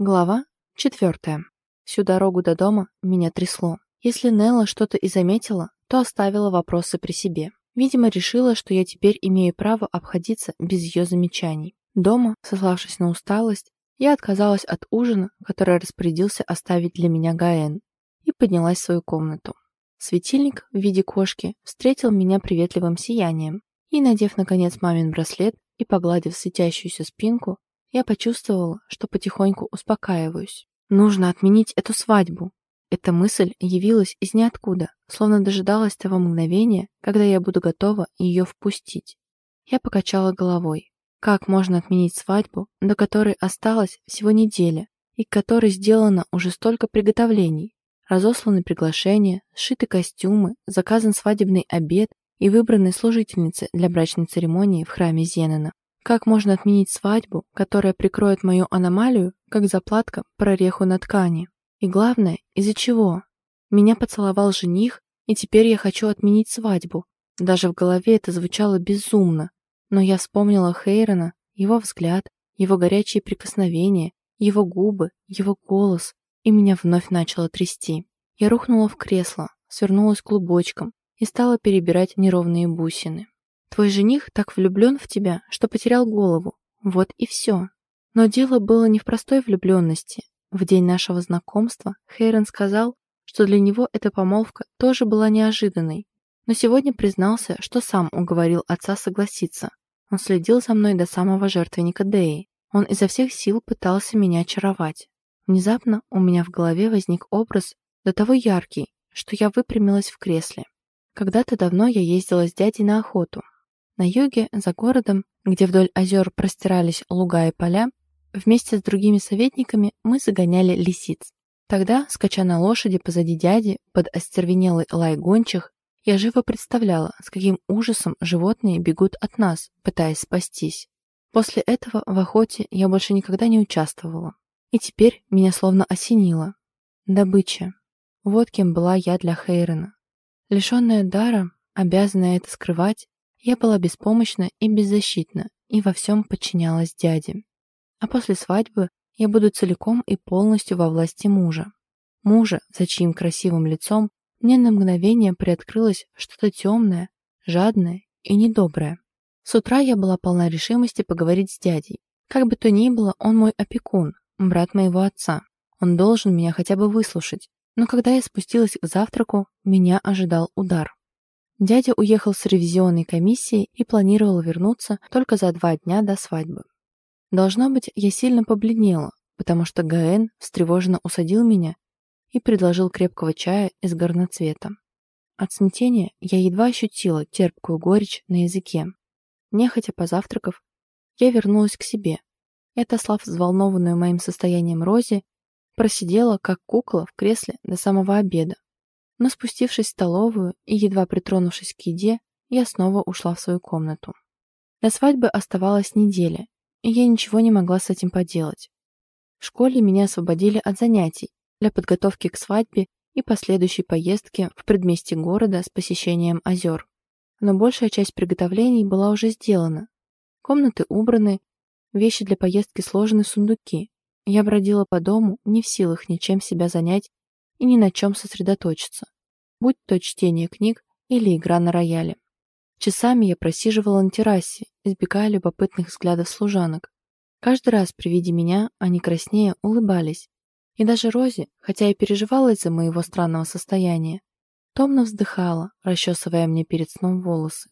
Глава четвертая. Всю дорогу до дома меня трясло. Если Нелла что-то и заметила, то оставила вопросы при себе. Видимо, решила, что я теперь имею право обходиться без ее замечаний. Дома, сославшись на усталость, я отказалась от ужина, который распорядился оставить для меня Гаэн, и поднялась в свою комнату. Светильник в виде кошки встретил меня приветливым сиянием, и, надев, наконец, мамин браслет и погладив светящуюся спинку, я почувствовала, что потихоньку успокаиваюсь. Нужно отменить эту свадьбу. Эта мысль явилась из ниоткуда, словно дожидалась того мгновения, когда я буду готова ее впустить. Я покачала головой. Как можно отменить свадьбу, до которой осталось всего неделя, и к которой сделано уже столько приготовлений? Разосланы приглашения, сшиты костюмы, заказан свадебный обед и выбраны служительницы для брачной церемонии в храме Зенена. Как можно отменить свадьбу, которая прикроет мою аномалию, как заплатка прореху на ткани? И главное, из-за чего? Меня поцеловал жених, и теперь я хочу отменить свадьбу. Даже в голове это звучало безумно. Но я вспомнила Хейрона, его взгляд, его горячие прикосновения, его губы, его голос, и меня вновь начало трясти. Я рухнула в кресло, свернулась клубочком и стала перебирать неровные бусины. Твой жених так влюблен в тебя, что потерял голову. Вот и все. Но дело было не в простой влюбленности. В день нашего знакомства Хейрон сказал, что для него эта помолвка тоже была неожиданной. Но сегодня признался, что сам уговорил отца согласиться. Он следил за мной до самого жертвенника Деи. Он изо всех сил пытался меня очаровать. Внезапно у меня в голове возник образ до того яркий, что я выпрямилась в кресле. Когда-то давно я ездила с дядей на охоту, на юге, за городом, где вдоль озер простирались луга и поля, вместе с другими советниками мы загоняли лисиц. Тогда, скача на лошади позади дяди, под остервенелый лай гончих, я живо представляла, с каким ужасом животные бегут от нас, пытаясь спастись. После этого в охоте я больше никогда не участвовала. И теперь меня словно осенило. Добыча. Вот кем была я для Хейрена. Лишенная дара, обязанная это скрывать, я была беспомощна и беззащитна, и во всем подчинялась дяде. А после свадьбы я буду целиком и полностью во власти мужа. Мужа, за чьим красивым лицом мне на мгновение приоткрылось что-то темное, жадное и недоброе. С утра я была полна решимости поговорить с дядей. Как бы то ни было, он мой опекун, брат моего отца. Он должен меня хотя бы выслушать. Но когда я спустилась к завтраку, меня ожидал удар. Дядя уехал с ревизионной комиссией и планировал вернуться только за два дня до свадьбы. Должно быть, я сильно побледнела, потому что Гаэн встревоженно усадил меня и предложил крепкого чая из горноцвета. От смятения я едва ощутила терпкую горечь на языке. Нехотя позавтракав, я вернулась к себе и, отослав взволнованную моим состоянием Рози, просидела, как кукла, в кресле до самого обеда, но спустившись в столовую и едва притронувшись к еде, я снова ушла в свою комнату. До свадьбы оставалась неделя, и я ничего не могла с этим поделать. В школе меня освободили от занятий для подготовки к свадьбе и последующей поездки в предместье города с посещением озер. Но большая часть приготовлений была уже сделана. Комнаты убраны, вещи для поездки сложены в сундуки. Я бродила по дому, не в силах ничем себя занять и ни на чем сосредоточиться, будь то чтение книг или игра на рояле. Часами я просиживала на террасе, избегая любопытных взглядов служанок. Каждый раз при виде меня они краснее улыбались. И даже Рози, хотя и переживала из-за моего странного состояния, томно вздыхала, расчесывая мне перед сном волосы.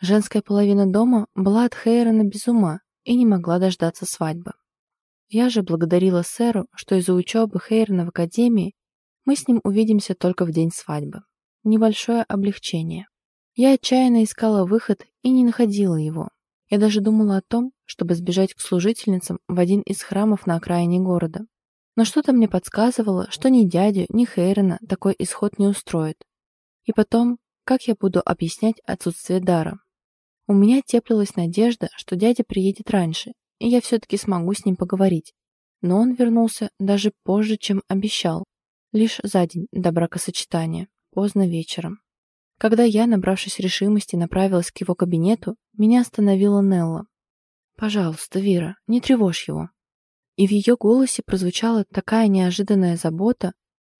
Женская половина дома была от Хейрона без ума и не могла дождаться свадьбы. Я же благодарила сэру, что из-за учебы Хейрона в академии мы с ним увидимся только в день свадьбы. Небольшое облегчение. Я отчаянно искала выход и не находила его. Я даже думала о том, чтобы сбежать к служительницам в один из храмов на окраине города. Но что-то мне подсказывало, что ни дядю, ни Хейрена такой исход не устроит. И потом, как я буду объяснять отсутствие дара? У меня теплилась надежда, что дядя приедет раньше, и я все-таки смогу с ним поговорить. Но он вернулся даже позже, чем обещал, Лишь за день до бракосочетания, поздно вечером. Когда я, набравшись решимости, направилась к его кабинету, меня остановила Нелла. «Пожалуйста, Вира, не тревожь его». И в ее голосе прозвучала такая неожиданная забота,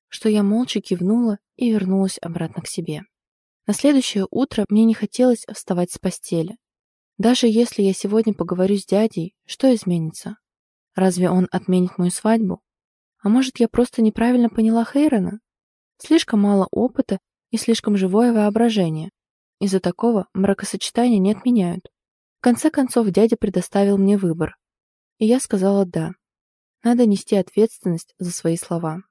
что я молча кивнула и вернулась обратно к себе. На следующее утро мне не хотелось вставать с постели. Даже если я сегодня поговорю с дядей, что изменится? Разве он отменит мою свадьбу? А может, я просто неправильно поняла Хейрона? Слишком мало опыта и слишком живое воображение. Из-за такого бракосочетания не отменяют. В конце концов, дядя предоставил мне выбор. И я сказала «да». Надо нести ответственность за свои слова.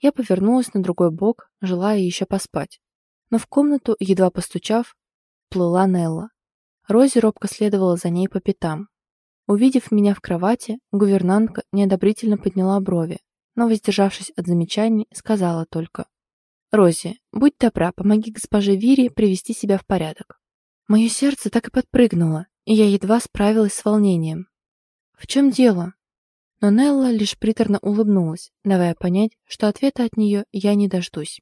Я повернулась на другой бок, желая еще поспать. Но в комнату, едва постучав, плыла Нелла. Рози робко следовала за ней по пятам. Увидев меня в кровати, гувернантка неодобрительно подняла брови, но, воздержавшись от замечаний, сказала только «Рози, будь добра, помоги госпоже Вире привести себя в порядок». Мое сердце так и подпрыгнуло, и я едва справилась с волнением. «В чем дело?» Но Нелла лишь приторно улыбнулась, давая понять, что ответа от нее я не дождусь.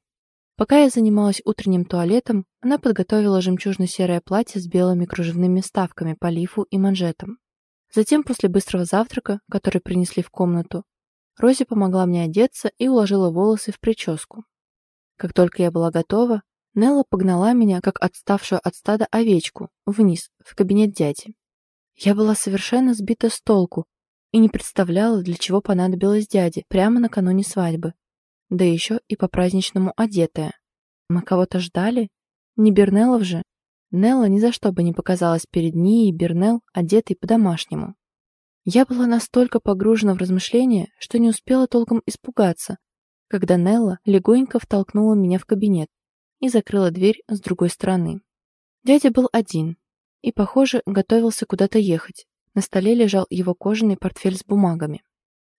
Пока я занималась утренним туалетом, она подготовила жемчужно-серое платье с белыми кружевными ставками по лифу и манжетам. Затем, после быстрого завтрака, который принесли в комнату, Рози помогла мне одеться и уложила волосы в прическу. Как только я была готова, Нелла погнала меня, как отставшую от стада овечку, вниз, в кабинет дяди. Я была совершенно сбита с толку и не представляла, для чего понадобилось дяде прямо накануне свадьбы. Да еще и по-праздничному одетая. Мы кого-то ждали? Не Бернеллов же? Нелла ни за что бы не показалась перед ней и Бернелл, одетый по-домашнему. Я была настолько погружена в размышления, что не успела толком испугаться, когда Нелла легонько втолкнула меня в кабинет и закрыла дверь с другой стороны. Дядя был один и, похоже, готовился куда-то ехать. На столе лежал его кожаный портфель с бумагами.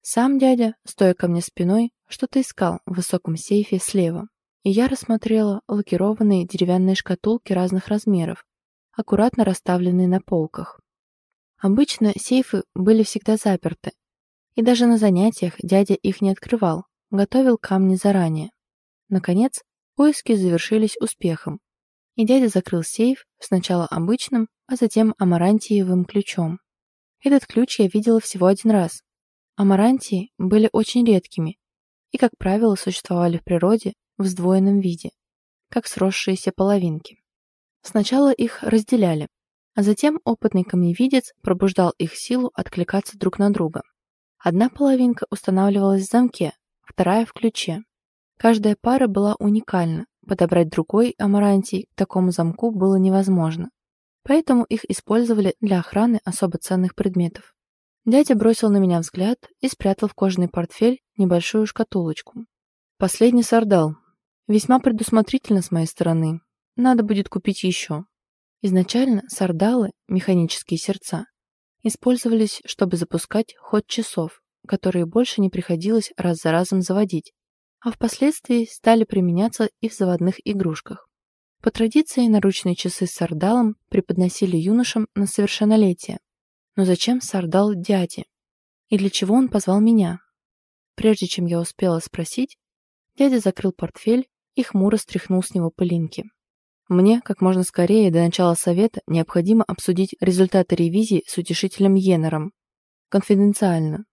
Сам дядя, стоя ко мне спиной, что-то искал в высоком сейфе слева, и я рассмотрела лакированные деревянные шкатулки разных размеров, аккуратно расставленные на полках. Обычно сейфы были всегда заперты, и даже на занятиях дядя их не открывал, готовил камни заранее. Наконец, поиски завершились успехом, и дядя закрыл сейф сначала обычным, а затем амарантиевым ключом. Этот ключ я видела всего один раз. Амарантии были очень редкими и, как правило, существовали в природе в сдвоенном виде, как сросшиеся половинки. Сначала их разделяли, а затем опытный камневидец пробуждал их силу откликаться друг на друга. Одна половинка устанавливалась в замке, вторая в ключе. Каждая пара была уникальна, подобрать другой амарантий к такому замку было невозможно. Поэтому их использовали для охраны особо ценных предметов. Дядя бросил на меня взгляд и спрятал в кожаный портфель небольшую шкатулочку. Последний сардал. Весьма предусмотрительно с моей стороны. Надо будет купить еще. Изначально сардалы, механические сердца, использовались, чтобы запускать ход часов, которые больше не приходилось раз за разом заводить, а впоследствии стали применяться и в заводных игрушках. По традиции наручные часы с сардалом преподносили юношам на совершеннолетие. Но зачем сардал дяде? И для чего он позвал меня? Прежде чем я успела спросить, дядя закрыл портфель и хмуро стряхнул с него пылинки. Мне, как можно скорее, до начала совета, необходимо обсудить результаты ревизии с утешителем Йеннером. Конфиденциально.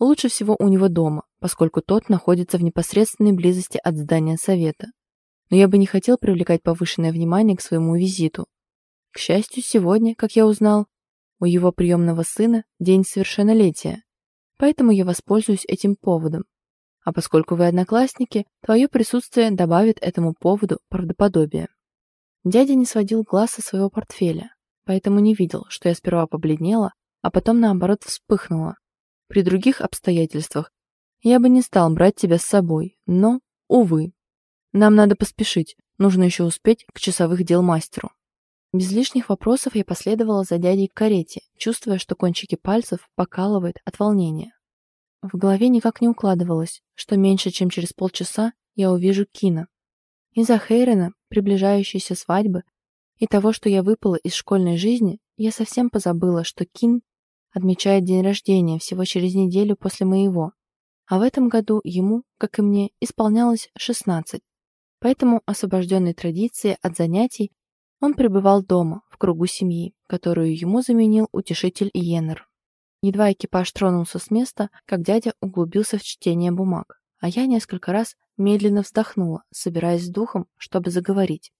Лучше всего у него дома, поскольку тот находится в непосредственной близости от здания совета. Но я бы не хотел привлекать повышенное внимание к своему визиту. К счастью, сегодня, как я узнал, у его приемного сына день совершеннолетия, поэтому я воспользуюсь этим поводом. А поскольку вы одноклассники, твое присутствие добавит этому поводу правдоподобия. Дядя не сводил глаз со своего портфеля, поэтому не видел, что я сперва побледнела, а потом, наоборот, вспыхнула. При других обстоятельствах я бы не стал брать тебя с собой, но, увы. Нам надо поспешить, нужно еще успеть к часовых дел мастеру. Без лишних вопросов я последовала за дядей к карете, чувствуя, что кончики пальцев покалывает от волнения. В голове никак не укладывалось, что меньше, чем через полчаса я увижу Кина. Из-за Хейрена, приближающейся свадьбы, и того, что я выпала из школьной жизни, я совсем позабыла, что Кин отмечает день рождения всего через неделю после моего, а в этом году ему, как и мне, исполнялось 16. Поэтому, освобожденной традицией от занятий, он пребывал дома, в кругу семьи, которую ему заменил утешитель Иеннер. Едва экипаж тронулся с места, как дядя углубился в чтение бумаг, а я несколько раз медленно вздохнула, собираясь с духом, чтобы заговорить.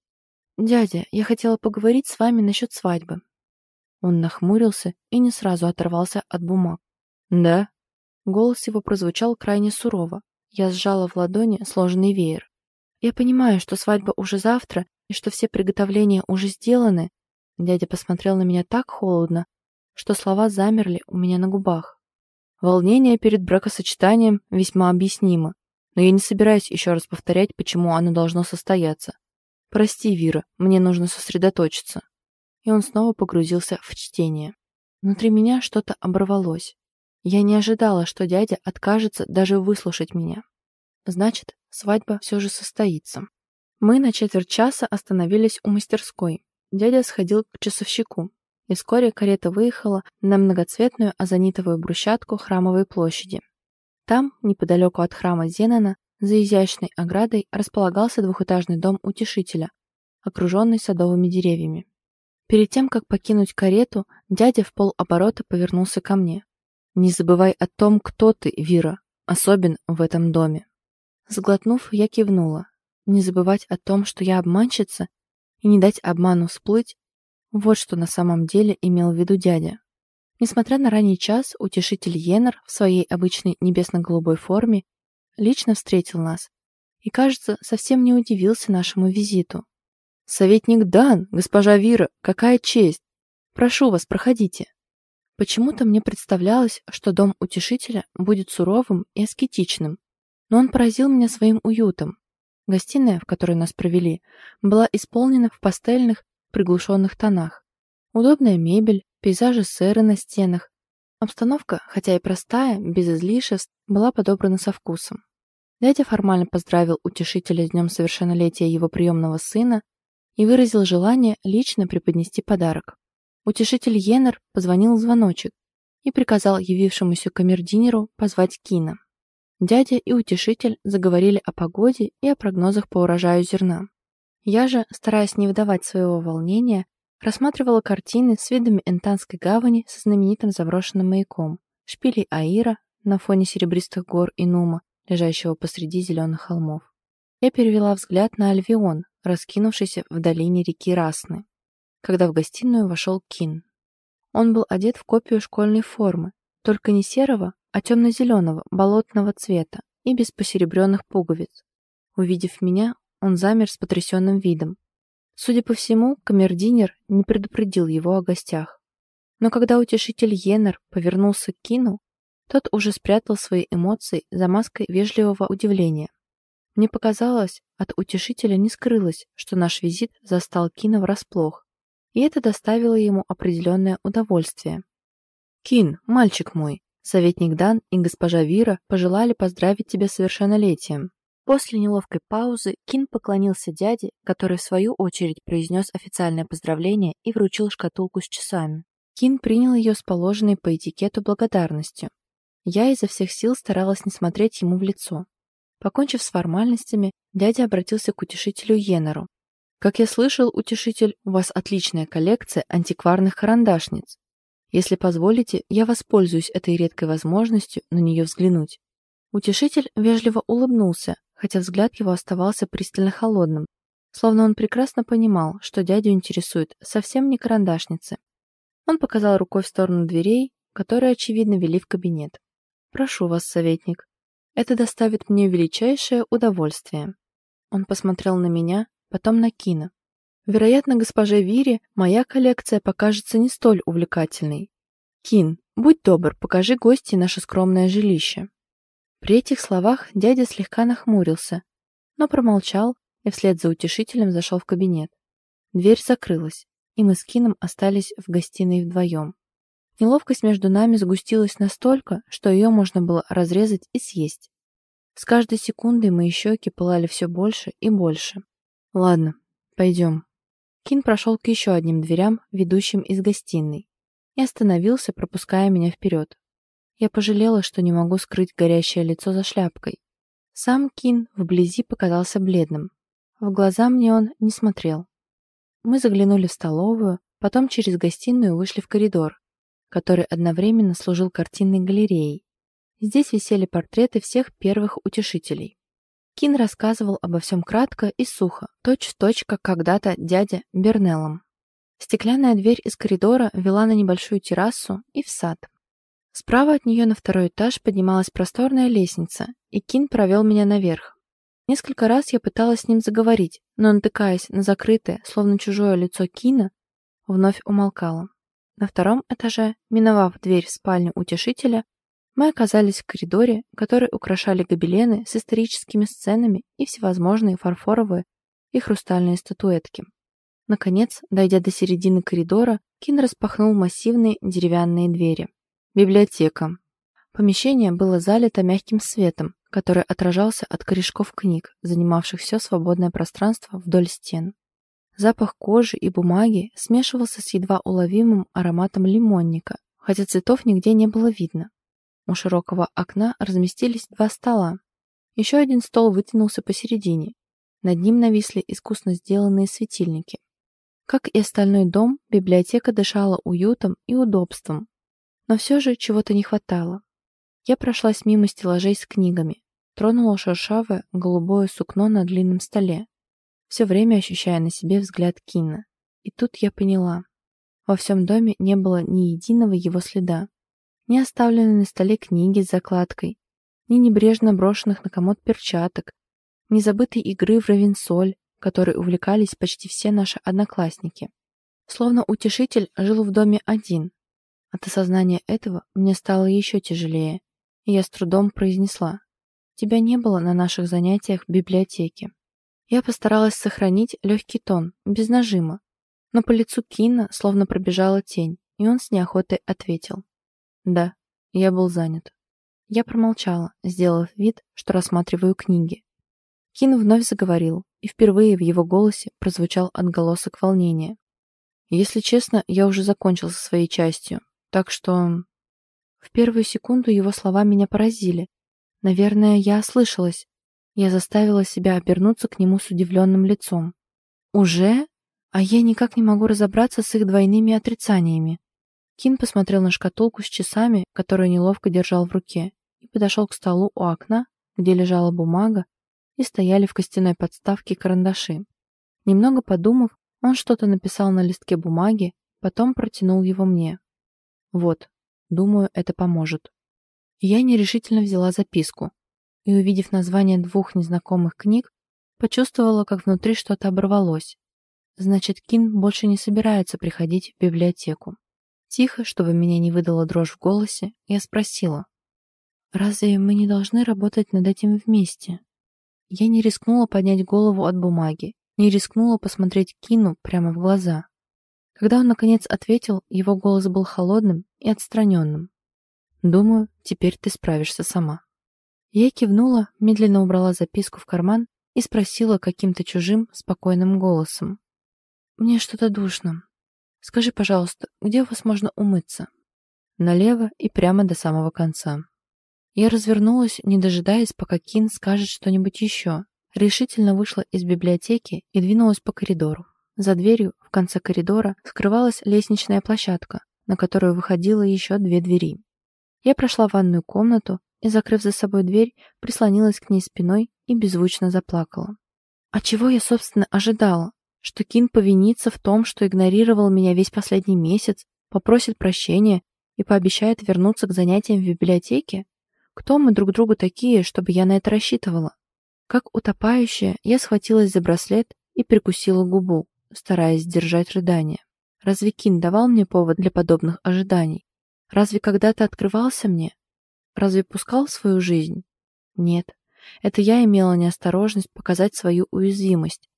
«Дядя, я хотела поговорить с вами насчет свадьбы». Он нахмурился и не сразу оторвался от бумаг. «Да?» Голос его прозвучал крайне сурово. Я сжала в ладони сложенный веер. «Я понимаю, что свадьба уже завтра и что все приготовления уже сделаны». Дядя посмотрел на меня так холодно, что слова замерли у меня на губах. Волнение перед бракосочетанием весьма объяснимо, но я не собираюсь еще раз повторять, почему оно должно состояться. Прости, Вира, мне нужно сосредоточиться. И он снова погрузился в чтение. Внутри меня что-то оборвалось. Я не ожидала, что дядя откажется даже выслушать меня. Значит, свадьба все же состоится. Мы на четверть часа остановились у мастерской. Дядя сходил к часовщику, и вскоре карета выехала на многоцветную азонитовую брусчатку храмовой площади. Там, неподалеку от храма Зенона, за изящной оградой располагался двухэтажный дом утешителя, окруженный садовыми деревьями. Перед тем, как покинуть карету, дядя в полоборота повернулся ко мне. «Не забывай о том, кто ты, Вира, особенно в этом доме». Сглотнув, я кивнула. Не забывать о том, что я обманщица, и не дать обману всплыть, вот что на самом деле имел в виду дядя. Несмотря на ранний час, утешитель Йеннер в своей обычной небесно-голубой форме лично встретил нас и, кажется, совсем не удивился нашему визиту. «Советник Дан, госпожа Вира, какая честь! Прошу вас, проходите!» Почему-то мне представлялось, что дом утешителя будет суровым и аскетичным, но он поразил меня своим уютом. Гостиная, в которой нас провели, была исполнена в пастельных, приглушенных тонах. Удобная мебель, пейзажи сэры на стенах. Обстановка, хотя и простая, без излишеств, была подобрана со вкусом. Дядя формально поздравил утешителя с днем совершеннолетия его приемного сына и выразил желание лично преподнести подарок. Утешитель Йеннер позвонил в звоночек и приказал явившемуся камердинеру позвать Кина. Дядя и утешитель заговорили о погоде и о прогнозах по урожаю зерна. Я же, стараясь не выдавать своего волнения, рассматривала картины с видами Энтанской гавани со знаменитым заброшенным маяком, шпилей Аира на фоне серебристых гор и Нума, лежащего посреди зеленых холмов. Я перевела взгляд на Альвион, раскинувшийся в долине реки Расны, когда в гостиную вошел Кин. Он был одет в копию школьной формы, только не серого, а темно-зеленого, болотного цвета и без посеребренных пуговиц. Увидев меня, он замер с потрясенным видом. Судя по всему, камердинер не предупредил его о гостях. Но когда утешитель Йеннер повернулся к Кину, тот уже спрятал свои эмоции за маской вежливого удивления. Мне показалось, от утешителя не скрылось, что наш визит застал Кина врасплох, и это доставило ему определенное удовольствие. «Кин, мальчик мой, советник Дан и госпожа Вира пожелали поздравить тебя с совершеннолетием. После неловкой паузы Кин поклонился дяде, который в свою очередь произнес официальное поздравление и вручил шкатулку с часами. Кин принял ее с положенной по этикету благодарностью. Я изо всех сил старалась не смотреть ему в лицо. Покончив с формальностями, дядя обратился к утешителю Йеннеру. «Как я слышал, утешитель, у вас отличная коллекция антикварных карандашниц. Если позволите, я воспользуюсь этой редкой возможностью на нее взглянуть». Утешитель вежливо улыбнулся, хотя взгляд его оставался пристально холодным, словно он прекрасно понимал, что дядю интересует совсем не карандашницы. Он показал рукой в сторону дверей, которые, очевидно, вели в кабинет. «Прошу вас, советник. Это доставит мне величайшее удовольствие». Он посмотрел на меня, потом на Кина. «Вероятно, госпоже Вире моя коллекция покажется не столь увлекательной. Кин, будь добр, покажи гости наше скромное жилище». При этих словах дядя слегка нахмурился, но промолчал и вслед за утешителем зашел в кабинет. Дверь закрылась, и мы с Кином остались в гостиной вдвоем. Неловкость между нами сгустилась настолько, что ее можно было разрезать и съесть. С каждой секундой мои щеки пылали все больше и больше. Ладно, пойдем. Кин прошел к еще одним дверям, ведущим из гостиной, и остановился, пропуская меня вперед. Я пожалела, что не могу скрыть горящее лицо за шляпкой. Сам Кин вблизи показался бледным. В глаза мне он не смотрел. Мы заглянули в столовую, потом через гостиную вышли в коридор, который одновременно служил картинной галереей. Здесь висели портреты всех первых утешителей. Кин рассказывал обо всем кратко и сухо, точь-в-точь, как когда-то дядя Бернеллом. Стеклянная дверь из коридора вела на небольшую террасу и в сад. Справа от нее на второй этаж поднималась просторная лестница, и Кин провел меня наверх. Несколько раз я пыталась с ним заговорить, но, натыкаясь на закрытое, словно чужое лицо Кина, вновь умолкала. На втором этаже, миновав дверь в спальню утешителя, мы оказались в коридоре, который украшали гобелены с историческими сценами и всевозможные фарфоровые и хрустальные статуэтки. Наконец, дойдя до середины коридора, Кин распахнул массивные деревянные двери. Библиотека. Помещение было залито мягким светом, который отражался от корешков книг, занимавших все свободное пространство вдоль стен. Запах кожи и бумаги смешивался с едва уловимым ароматом лимонника, хотя цветов нигде не было видно. У широкого окна разместились два стола. Еще один стол вытянулся посередине. Над ним нависли искусно сделанные светильники. Как и остальной дом, библиотека дышала уютом и удобством. Но все же чего-то не хватало. Я прошлась мимо стеллажей с книгами, тронула шершавое голубое сукно на длинном столе, все время ощущая на себе взгляд Кина. И тут я поняла. Во всем доме не было ни единого его следа. Ни оставленной на столе книги с закладкой, ни небрежно брошенных на комод перчаток, ни забытой игры в равенсоль, которой увлекались почти все наши одноклассники. Словно утешитель жил в доме один. От осознания этого мне стало еще тяжелее, и я с трудом произнесла. «Тебя не было на наших занятиях в библиотеке». Я постаралась сохранить легкий тон, без нажима, но по лицу Кина словно пробежала тень, и он с неохотой ответил. «Да, я был занят». Я промолчала, сделав вид, что рассматриваю книги. Кин вновь заговорил, и впервые в его голосе прозвучал отголосок волнения. Если честно, я уже закончил со своей частью, так что... В первую секунду его слова меня поразили. Наверное, я ослышалась. Я заставила себя обернуться к нему с удивленным лицом. «Уже? А я никак не могу разобраться с их двойными отрицаниями». Кин посмотрел на шкатулку с часами, которую неловко держал в руке, и подошел к столу у окна, где лежала бумага, и стояли в костяной подставке карандаши. Немного подумав, он что-то написал на листке бумаги, потом протянул его мне. Вот, думаю, это поможет. Я нерешительно взяла записку и, увидев название двух незнакомых книг, почувствовала, как внутри что-то оборвалось. Значит, Кин больше не собирается приходить в библиотеку. Тихо, чтобы меня не выдала дрожь в голосе, я спросила. «Разве мы не должны работать над этим вместе?» Я не рискнула поднять голову от бумаги, не рискнула посмотреть Кину прямо в глаза. Когда он, наконец, ответил, его голос был холодным и отстраненным. «Думаю, теперь ты справишься сама». Я кивнула, медленно убрала записку в карман и спросила каким-то чужим, спокойным голосом. «Мне что-то душно. Скажи, пожалуйста, где у вас можно умыться?» «Налево и прямо до самого конца». Я развернулась, не дожидаясь, пока Кин скажет что-нибудь еще. Решительно вышла из библиотеки и двинулась по коридору. За дверью, в конце коридора, скрывалась лестничная площадка, на которую выходило еще две двери. Я прошла в ванную комнату и, закрыв за собой дверь, прислонилась к ней спиной и беззвучно заплакала. А чего я, собственно, ожидала? Что Кин повинится в том, что игнорировал меня весь последний месяц, попросит прощения и пообещает вернуться к занятиям в библиотеке? Кто мы друг другу такие, чтобы я на это рассчитывала? Как утопающая, я схватилась за браслет и прикусила губу, стараясь сдержать рыдание. Разве Кин давал мне повод для подобных ожиданий? Разве когда-то открывался мне? Разве пускал в свою жизнь? Нет. Это я имела неосторожность показать свою уязвимость.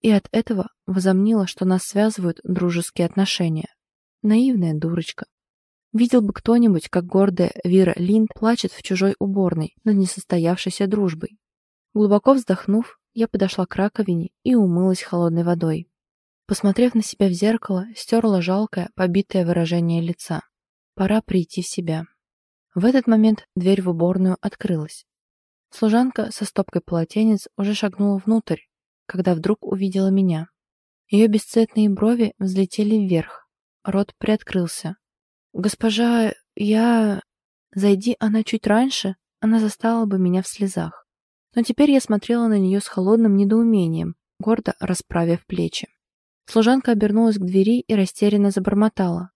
И от этого возомнила, что нас связывают дружеские отношения. Наивная дурочка. Видел бы кто-нибудь, как гордая Вира Линд плачет в чужой уборной над несостоявшейся дружбой. Глубоко вздохнув, я подошла к раковине и умылась холодной водой. Посмотрев на себя в зеркало, стерла жалкое, побитое выражение лица. Пора прийти в себя. В этот момент дверь в уборную открылась. Служанка со стопкой полотенец уже шагнула внутрь, когда вдруг увидела меня. Ее бесцветные брови взлетели вверх, рот приоткрылся, «Госпожа, я...» Зайди она чуть раньше, она застала бы меня в слезах. Но теперь я смотрела на нее с холодным недоумением, гордо расправив плечи. Служанка обернулась к двери и растерянно забормотала.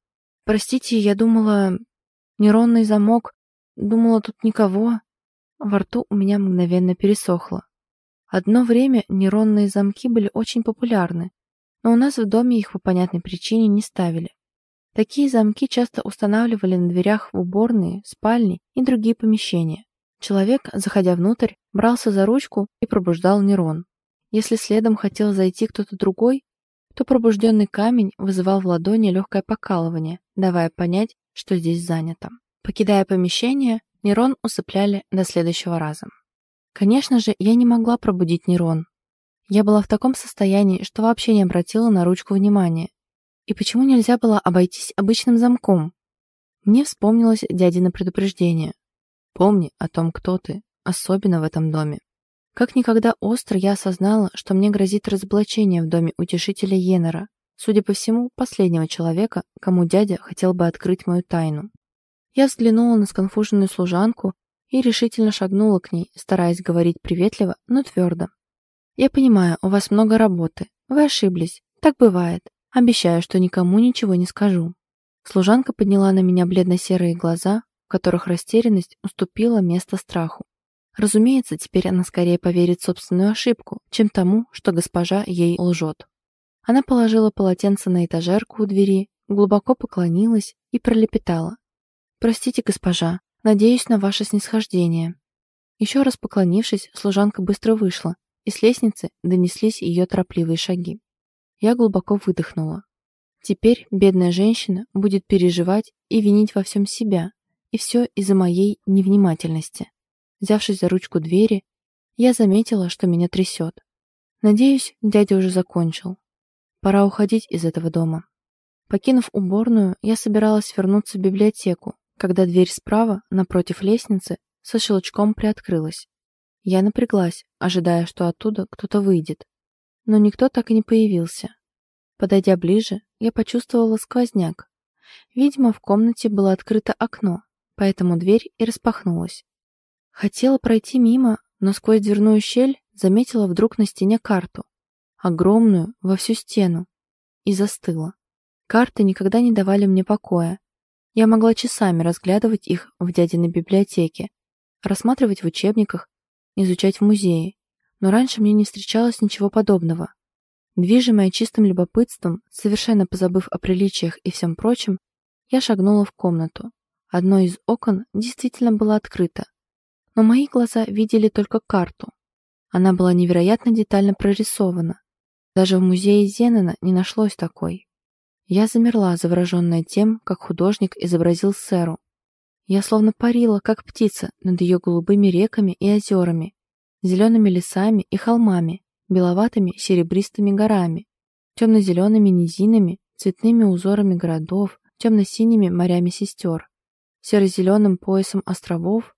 «Простите, я думала... Нейронный замок... Думала, тут никого...» Во рту у меня мгновенно пересохло. Одно время нейронные замки были очень популярны, но у нас в доме их по понятной причине не ставили. Такие замки часто устанавливали на дверях в уборные, спальни и другие помещения. Человек, заходя внутрь, брался за ручку и пробуждал нейрон. Если следом хотел зайти кто-то другой, то пробужденный камень вызывал в ладони легкое покалывание, давая понять, что здесь занято. Покидая помещение, нейрон усыпляли до следующего раза. Конечно же, я не могла пробудить нейрон. Я была в таком состоянии, что вообще не обратила на ручку внимания. И почему нельзя было обойтись обычным замком? Мне вспомнилось дядино предупреждение. Помни о том, кто ты, особенно в этом доме. Как никогда остро я осознала, что мне грозит разоблачение в доме утешителя Йеннера, судя по всему, последнего человека, кому дядя хотел бы открыть мою тайну. Я взглянула на сконфуженную служанку и решительно шагнула к ней, стараясь говорить приветливо, но твердо. «Я понимаю, у вас много работы. Вы ошиблись. Так бывает. Обещаю, что никому ничего не скажу». Служанка подняла на меня бледно-серые глаза, в которых растерянность уступила место страху. Разумеется, теперь она скорее поверит собственную ошибку, чем тому, что госпожа ей лжет. Она положила полотенце на этажерку у двери, глубоко поклонилась и пролепетала. «Простите, госпожа, надеюсь на ваше снисхождение». Еще раз поклонившись, служанка быстро вышла, и с лестницы донеслись ее торопливые шаги. Я глубоко выдохнула. Теперь бедная женщина будет переживать и винить во всем себя, и все из-за моей невнимательности. Взявшись за ручку двери, я заметила, что меня трясет. Надеюсь, дядя уже закончил. Пора уходить из этого дома. Покинув уборную, я собиралась вернуться в библиотеку, когда дверь справа, напротив лестницы, со щелчком приоткрылась. Я напряглась, ожидая, что оттуда кто-то выйдет. Но никто так и не появился. Подойдя ближе, я почувствовала сквозняк. Видимо, в комнате было открыто окно, поэтому дверь и распахнулась. Хотела пройти мимо, но сквозь дверную щель заметила вдруг на стене карту. Огромную, во всю стену. И застыла. Карты никогда не давали мне покоя, я могла часами разглядывать их в дядиной библиотеке, рассматривать в учебниках, изучать в музее, но раньше мне не встречалось ничего подобного. Движимая чистым любопытством, совершенно позабыв о приличиях и всем прочем, я шагнула в комнату. Одно из окон действительно было открыто, но мои глаза видели только карту. Она была невероятно детально прорисована. Даже в музее Зенена не нашлось такой. Я замерла, завороженная тем, как художник изобразил сэру. Я словно парила, как птица, над ее голубыми реками и озерами, зелеными лесами и холмами, беловатыми серебристыми горами, темно-зелеными низинами, цветными узорами городов, темно-синими морями сестер, серо-зеленым поясом островов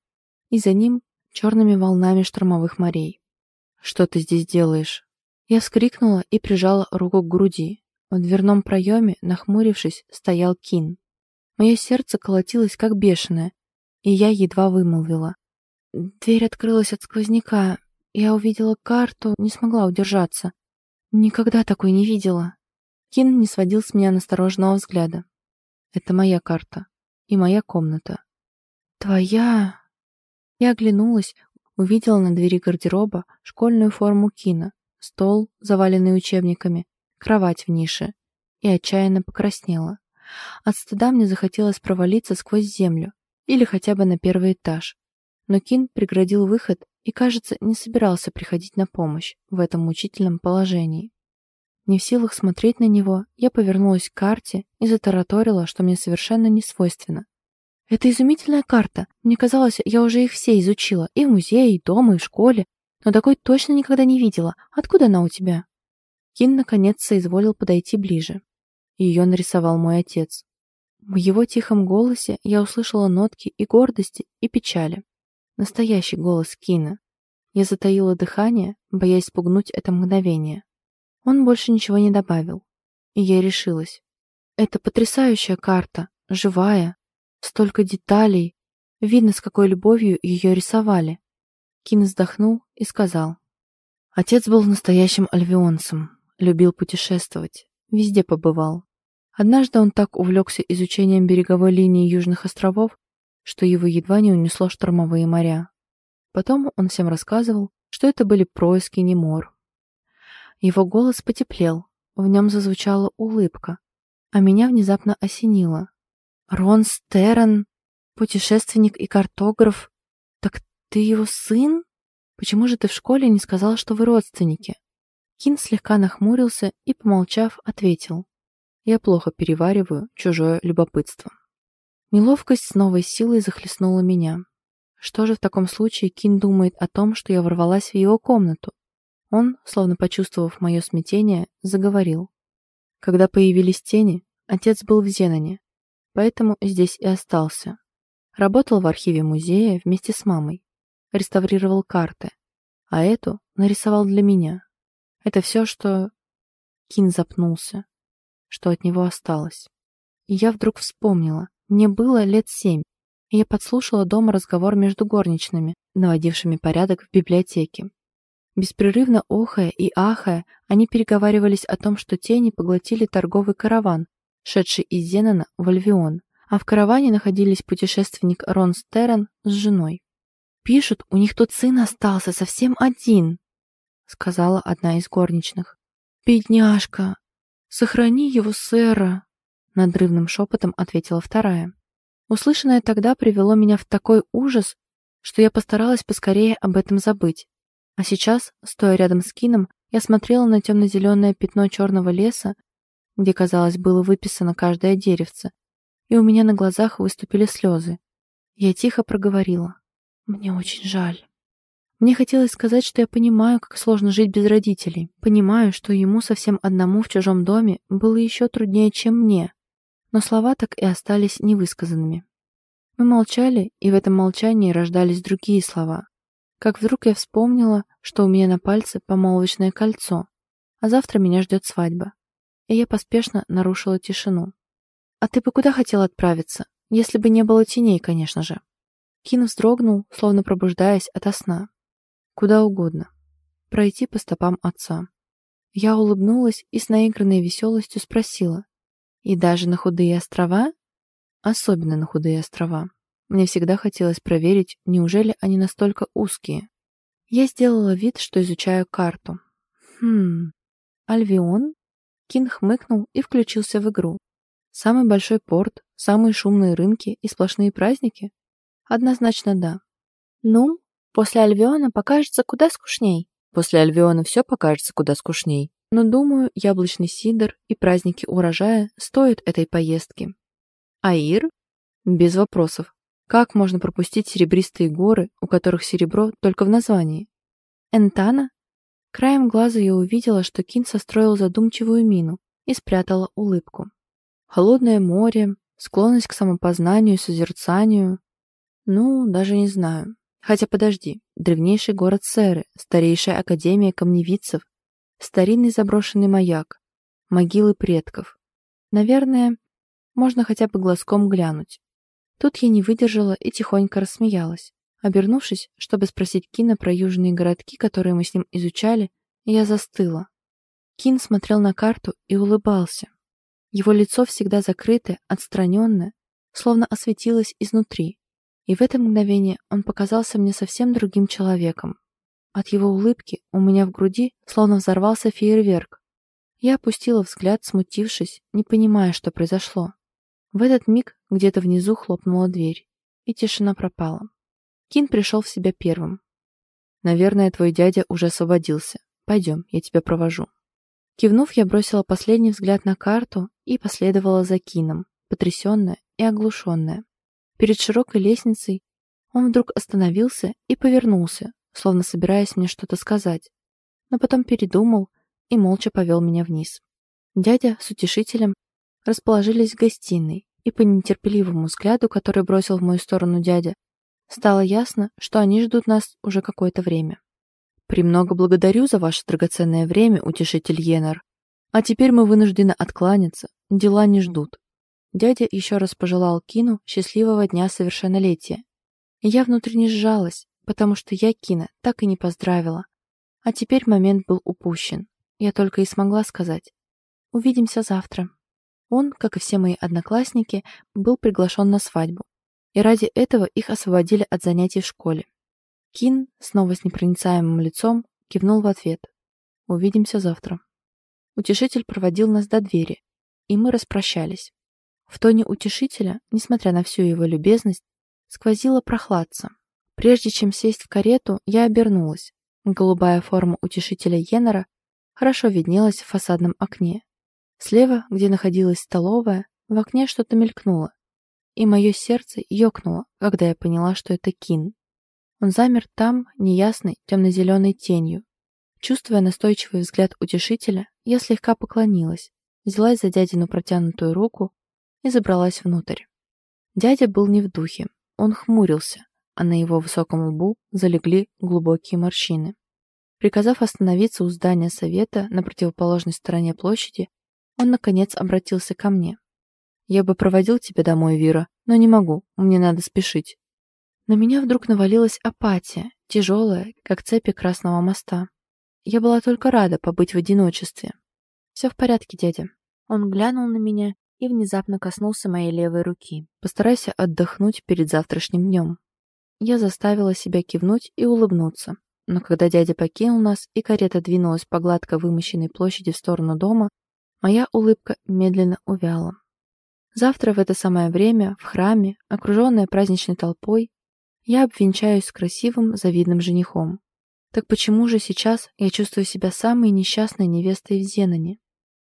и за ним черными волнами штормовых морей. «Что ты здесь делаешь?» Я вскрикнула и прижала руку к груди. В дверном проеме, нахмурившись, стоял Кин. Мое сердце колотилось, как бешеное, и я едва вымолвила. Дверь открылась от сквозняка. Я увидела карту, не смогла удержаться. Никогда такой не видела. Кин не сводил с меня настороженного взгляда. Это моя карта. И моя комната. Твоя... Я оглянулась, увидела на двери гардероба школьную форму Кина, стол, заваленный учебниками, кровать в нише, и отчаянно покраснела. От стыда мне захотелось провалиться сквозь землю или хотя бы на первый этаж. Но Кин преградил выход и, кажется, не собирался приходить на помощь в этом мучительном положении. Не в силах смотреть на него, я повернулась к карте и затараторила, что мне совершенно не свойственно. «Это изумительная карта. Мне казалось, я уже их все изучила, и в музее, и дома, и в школе, но такой точно никогда не видела. Откуда она у тебя?» Кин наконец соизволил подойти ближе. Ее нарисовал мой отец. В его тихом голосе я услышала нотки и гордости, и печали. Настоящий голос Кина. Я затаила дыхание, боясь спугнуть это мгновение. Он больше ничего не добавил. И я решилась. «Это потрясающая карта, живая, столько деталей. Видно, с какой любовью ее рисовали. Кин вздохнул и сказал. Отец был настоящим альвионцем, любил путешествовать, везде побывал. Однажды он так увлекся изучением береговой линии Южных островов, что его едва не унесло штормовые моря. Потом он всем рассказывал, что это были происки Немор. Его голос потеплел, в нем зазвучала улыбка, а меня внезапно осенило. «Рон Стерн, путешественник и картограф, так ты его сын? Почему же ты в школе не сказал, что вы родственники?» Кин слегка нахмурился и, помолчав, ответил. «Я плохо перевариваю чужое любопытство». Неловкость с новой силой захлестнула меня. Что же в таком случае Кин думает о том, что я ворвалась в его комнату? Он, словно почувствовав мое смятение, заговорил. Когда появились тени, отец был в Зеноне, поэтому здесь и остался. Работал в архиве музея вместе с мамой. Реставрировал карты. А эту нарисовал для меня. Это все, что... Кин запнулся. Что от него осталось. И я вдруг вспомнила. Мне было лет семь, и я подслушала дома разговор между горничными, наводившими порядок в библиотеке. Беспрерывно охая и ахая, они переговаривались о том, что тени поглотили торговый караван, шедший из Зенона в Альвион, а в караване находились путешественник Рон Стерн с женой. «Пишут, у них тут сын остался, совсем один», — сказала одна из горничных. «Бедняжка! Сохрани его, сэра!» надрывным шепотом ответила вторая. Услышанное тогда привело меня в такой ужас, что я постаралась поскорее об этом забыть. А сейчас, стоя рядом с Кином, я смотрела на темно-зеленое пятно черного леса, где, казалось, было выписано каждое деревце, и у меня на глазах выступили слезы. Я тихо проговорила. «Мне очень жаль». Мне хотелось сказать, что я понимаю, как сложно жить без родителей. Понимаю, что ему совсем одному в чужом доме было еще труднее, чем мне но слова так и остались невысказанными. Мы молчали, и в этом молчании рождались другие слова. Как вдруг я вспомнила, что у меня на пальце помолвочное кольцо, а завтра меня ждет свадьба. И я поспешно нарушила тишину. «А ты бы куда хотел отправиться? Если бы не было теней, конечно же». Кин вздрогнул, словно пробуждаясь ото сна. «Куда угодно. Пройти по стопам отца». Я улыбнулась и с наигранной веселостью спросила, и даже на худые острова? Особенно на худые острова. Мне всегда хотелось проверить, неужели они настолько узкие. Я сделала вид, что изучаю карту. Хм, Альвион? Кин хмыкнул и включился в игру. Самый большой порт, самые шумные рынки и сплошные праздники? Однозначно да. Ну, после Альвиона покажется куда скучней. После Альвиона все покажется куда скучней. Но, думаю, яблочный сидр и праздники урожая стоят этой поездки. Аир? Без вопросов. Как можно пропустить серебристые горы, у которых серебро только в названии? Энтана? Краем глаза я увидела, что Кин состроил задумчивую мину и спрятала улыбку. Холодное море, склонность к самопознанию и созерцанию. Ну, даже не знаю. Хотя подожди, древнейший город Серы, старейшая академия камневицев, старинный заброшенный маяк, могилы предков. Наверное, можно хотя бы глазком глянуть. Тут я не выдержала и тихонько рассмеялась. Обернувшись, чтобы спросить Кина про южные городки, которые мы с ним изучали, я застыла. Кин смотрел на карту и улыбался. Его лицо всегда закрытое, отстраненное, словно осветилось изнутри. И в это мгновение он показался мне совсем другим человеком. От его улыбки у меня в груди словно взорвался фейерверк. Я опустила взгляд, смутившись, не понимая, что произошло. В этот миг где-то внизу хлопнула дверь, и тишина пропала. Кин пришел в себя первым. «Наверное, твой дядя уже освободился. Пойдем, я тебя провожу». Кивнув, я бросила последний взгляд на карту и последовала за Кином, потрясенная и оглушенная. Перед широкой лестницей он вдруг остановился и повернулся, словно собираясь мне что-то сказать, но потом передумал и молча повел меня вниз. Дядя с утешителем расположились в гостиной, и по нетерпеливому взгляду, который бросил в мою сторону дядя, стало ясно, что они ждут нас уже какое-то время. «Премного благодарю за ваше драгоценное время, утешитель Йеннер. А теперь мы вынуждены откланяться, дела не ждут». Дядя еще раз пожелал Кину счастливого дня совершеннолетия. Я внутренне сжалась, потому что я Кина так и не поздравила. А теперь момент был упущен. Я только и смогла сказать «Увидимся завтра». Он, как и все мои одноклассники, был приглашен на свадьбу. И ради этого их освободили от занятий в школе. Кин, снова с непроницаемым лицом, кивнул в ответ. «Увидимся завтра». Утешитель проводил нас до двери, и мы распрощались. В тоне утешителя, несмотря на всю его любезность, сквозила прохладца. Прежде чем сесть в карету, я обернулась. Голубая форма утешителя Йеннера хорошо виднелась в фасадном окне. Слева, где находилась столовая, в окне что-то мелькнуло, и мое сердце ёкнуло, когда я поняла, что это Кин. Он замер там, неясной, темно-зеленой тенью. Чувствуя настойчивый взгляд утешителя, я слегка поклонилась, взялась за дядину протянутую руку и забралась внутрь. Дядя был не в духе, он хмурился, а на его высоком лбу залегли глубокие морщины. Приказав остановиться у здания совета на противоположной стороне площади, он, наконец, обратился ко мне. «Я бы проводил тебя домой, Вира, но не могу, мне надо спешить». На меня вдруг навалилась апатия, тяжелая, как цепи Красного моста. Я была только рада побыть в одиночестве. «Все в порядке, дядя». Он глянул на меня и внезапно коснулся моей левой руки. «Постарайся отдохнуть перед завтрашним днем». Я заставила себя кивнуть и улыбнуться. Но когда дядя покинул нас и карета двинулась по гладко вымощенной площади в сторону дома, моя улыбка медленно увяла. Завтра в это самое время в храме, окруженная праздничной толпой, я обвенчаюсь с красивым, завидным женихом. Так почему же сейчас я чувствую себя самой несчастной невестой в Зеноне?